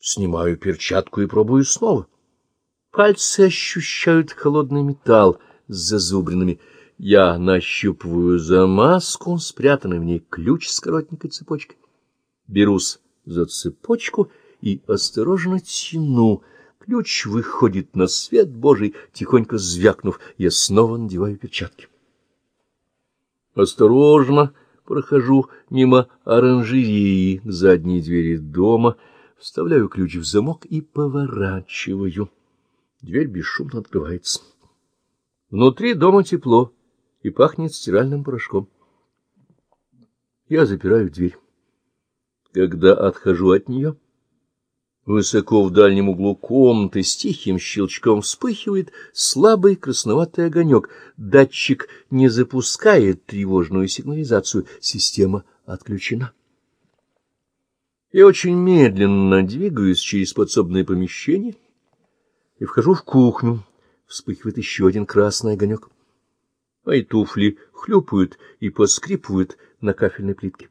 Снимаю перчатку и пробую снова. Пальцы ощущают холодный металл с зазубринами. Я нащупываю замазку, спрятанный в ней ключ с коротенькой цепочкой. Берусь за цепочку и осторожно тяну. Ключ выходит на свет Божий, тихонько звякнув, я снова надеваю перчатки. Осторожно прохожу мимо оранжереи к задней двери дома, вставляю ключ в замок и поворачиваю. Дверь бесшумно открывается. Внутри дома тепло и пахнет стиральным порошком. Я запираю дверь. Когда отхожу от нее, высоко в дальнем углу комнаты с тихим щелчком вспыхивает слабый красноватый огонек. Датчик не запускает тревожную сигнализацию, система отключена. Я очень медленно двигаюсь через подсобное помещение и вхожу в кухню. Вспыхивает еще один красный огонек. Мои туфли хлюпают и поскрипывают на кафельной плитке.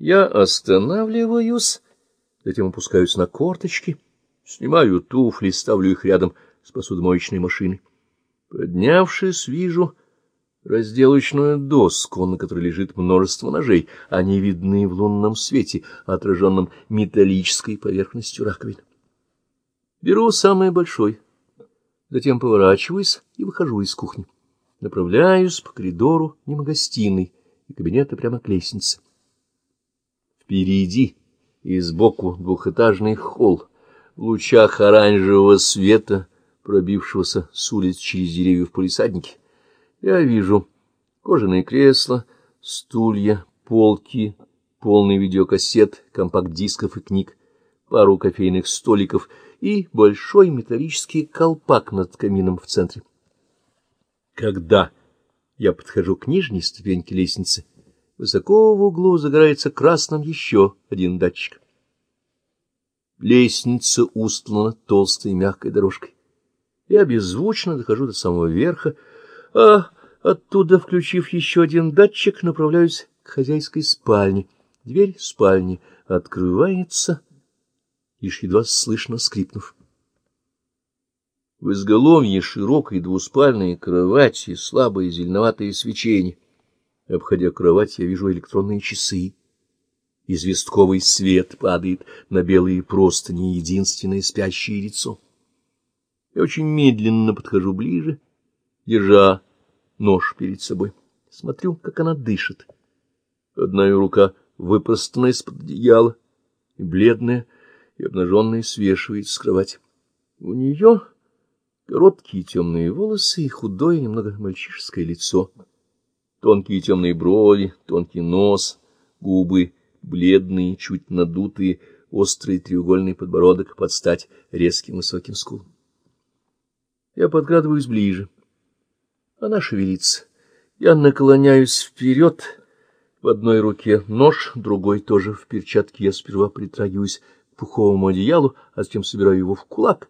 Я останавливаюсь, затем опускаюсь на корточки, снимаю туфли, ставлю их рядом с посудомоечной машиной. Поднявшись, вижу разделочную доску, на которой лежит множество ножей. Они видны в лунном свете, отраженном металлической поверхностью раковины. Беру самый большой, затем поворачиваюсь и выхожу из кухни. Направляюсь по коридору мимо гостиной и кабинета прямо к лестнице. Впереди и сбоку двухэтажный холл в лучах оранжевого света, пробившегося с улиц через деревья в полисаднике. Я вижу кожаные кресла, стулья, полки, полный видеокассет, компакт-дисков и книг, пару кофейных столиков и большой металлический колпак над камином в центре. Когда я подхожу к нижней ступеньке лестницы, Высоко в углу загорается красным еще один датчик. Лестница устлана толстой мягкой дорожкой. Я беззвучно дохожу до самого верха, а оттуда, включив еще один датчик, направляюсь к хозяйской спальне. Дверь спальни открывается, лишь едва слышно скрипнув. В изголовье широкой двуспальной кровати слабое зеленоватое свечение. Обходя кровать, я вижу электронные часы. Известковый свет падает на белые простыни единственное спящее лицо. Я очень медленно подхожу ближе, держа нож перед собой. Смотрю, как она дышит. Одна ее рука выпростана из-под одеяла, и бледная, и обнаженная свешивается с кровати. У нее короткие темные волосы и худое, немного мальчишеское лицо — Тонкие темные брови, тонкий нос, губы бледные, чуть надутые, острый треугольный подбородок под стать резким высоким скулам. Я подкрадываюсь ближе. Она шевелится. Я наклоняюсь вперед. В одной руке нож, другой тоже в перчатке. Я сперва притрагиваюсь к пуховому одеялу, а затем собираю его в кулак,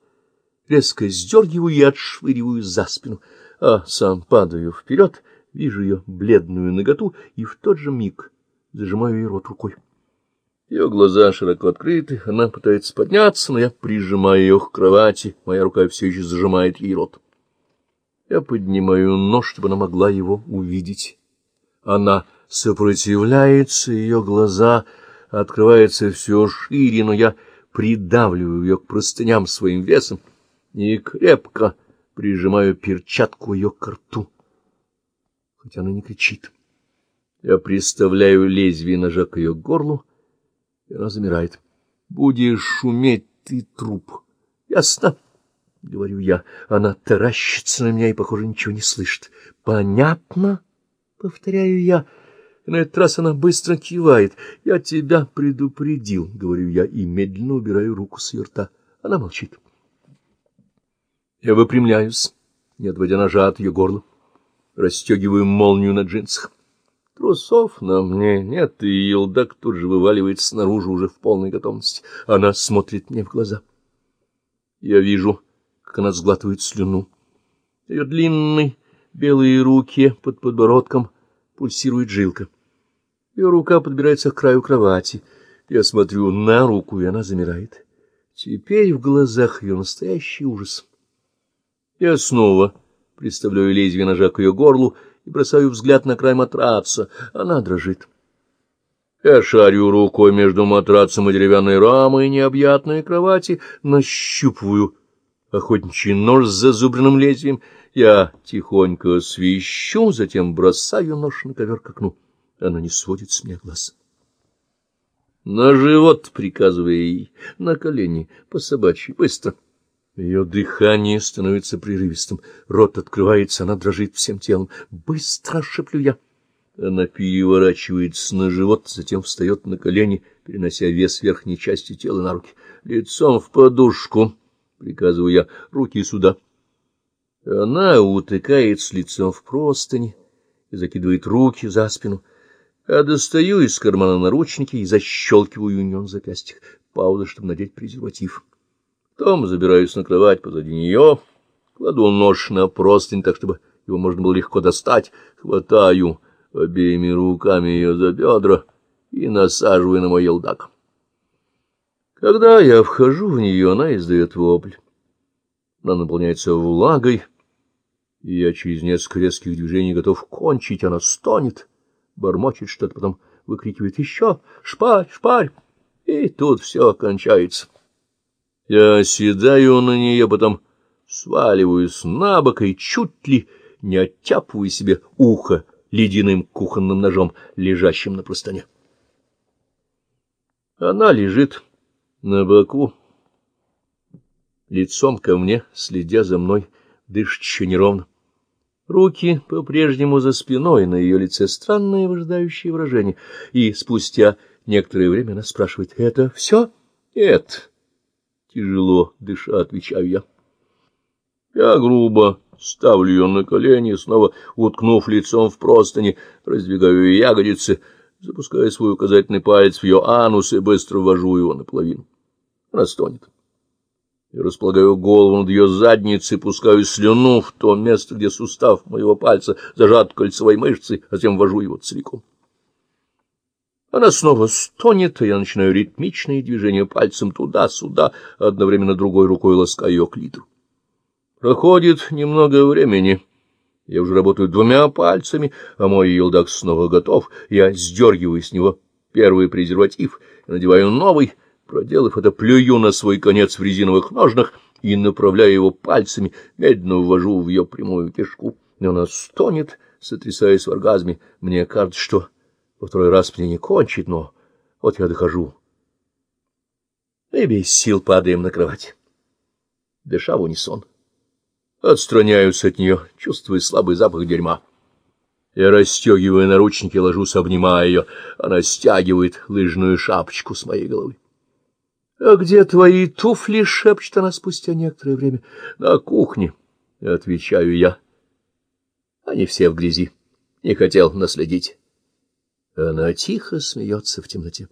резко сдергиваю и отшвыриваю за спину, а сам падаю вперед — вижу ее бледную наготу и в тот же миг зажимаю ей рот рукой. Ее глаза широко открыты, она пытается подняться, но я прижимаю ее к кровати, моя рука все еще зажимает ей рот. Я поднимаю нож, чтобы она могла его увидеть. Она сопротивляется, ее глаза открываются все шире, но я придавливаю ее к простыням своим весом и крепко прижимаю перчатку ее к рту хотя она не кричит. Я приставляю лезвие ножа к ее горлу, и она замирает. — Будешь шуметь, ты труп. — Ясно, — говорю я. Она таращится на меня и, похоже, ничего не слышит. — Понятно, — повторяю я. И на этот раз она быстро кивает. — Я тебя предупредил, — говорю я, и медленно убираю руку с ее рта. Она молчит. Я выпрямляюсь, не отводя ножа от ее горла расстегиваю молнию на джинсах. Трусов на мне нет, и елдак тут же вываливается снаружи уже в полной готовности. Она смотрит мне в глаза. Я вижу, как она сглатывает слюну. Ее длинные белые руки под подбородком пульсирует жилка. Ее рука подбирается к краю кровати. Я смотрю на руку, и она замирает. Теперь в глазах ее настоящий ужас. Я снова представляю лезвие ножа к ее горлу и бросаю взгляд на край матраца. Она дрожит. Я шарю рукой между матрацем и деревянной рамой необъятной кровати, нащупываю охотничий нож с зазубренным лезвием. Я тихонько свищу, затем бросаю нож на ковер к окну. Она не сводит с меня глаз. На живот, приказывая ей, на колени, по собачьи, быстро. Ее дыхание становится прерывистым, рот открывается, она дрожит всем телом. «Быстро!» — шеплю я. Она переворачивается на живот, затем встает на колени, перенося вес верхней части тела на руки. «Лицом в подушку!» — приказываю я. «Руки сюда!» Она утыкается лицом в простыни и закидывает руки за спину. Я достаю из кармана наручники и защелкиваю у нее на запястьях. Пауза, чтобы надеть презерватив. Потом забираюсь на кровать позади нее, кладу нож на простынь, так, чтобы его можно было легко достать, хватаю обеими руками ее за бедра и насаживаю на мой елдак. Когда я вхожу в нее, она издает вопль. Она наполняется влагой, и я через несколько резких движений готов кончить, она стонет, бормочет что-то, потом выкрикивает «Еще! Шпарь! Шпарь!» И тут все кончается. Я оседаю на нее, потом сваливаюсь на бок и чуть ли не оттяпываю себе ухо ледяным кухонным ножом, лежащим на простыне. Она лежит на боку, лицом ко мне, следя за мной, дышит еще неровно. Руки по-прежнему за спиной, на ее лице странное выжидающее выражение, и спустя некоторое время она спрашивает, «Это все?» «Нет». Тяжело дыша, отвечаю я. Я грубо ставлю ее на колени, снова уткнув лицом в простыни, раздвигаю ее ягодицы, запускаю свой указательный палец в ее анус и быстро ввожу его наполовину. Она стонет. Я располагаю голову над ее задницей, пускаю слюну в то место, где сустав моего пальца зажат кольцевой мышцей, а затем ввожу его целиком. Она снова стонет, а я начинаю ритмичные движения пальцем туда-сюда, одновременно другой рукой ласкаю ее клитор. Проходит немного времени. Я уже работаю двумя пальцами, а мой елдак снова готов. Я сдергиваю с него первый презерватив, надеваю новый, проделав это, плюю на свой конец в резиновых ножнах и, направляя его пальцами, медленно ввожу в ее прямую кишку. И она стонет, сотрясаясь в оргазме. Мне кажется, что во второй раз мне не кончить, но вот я дохожу. И без сил падаем на кровать. Дыша в унисон. Отстраняюсь от нее, чувствуя слабый запах дерьма. Я расстегиваю наручники, ложусь, обнимая ее. Она стягивает лыжную шапочку с моей головы. — А где твои туфли? — шепчет она спустя некоторое время. — На кухне, — отвечаю я. Они все в грязи. Не хотел наследить. Она тихо смеется в темноте.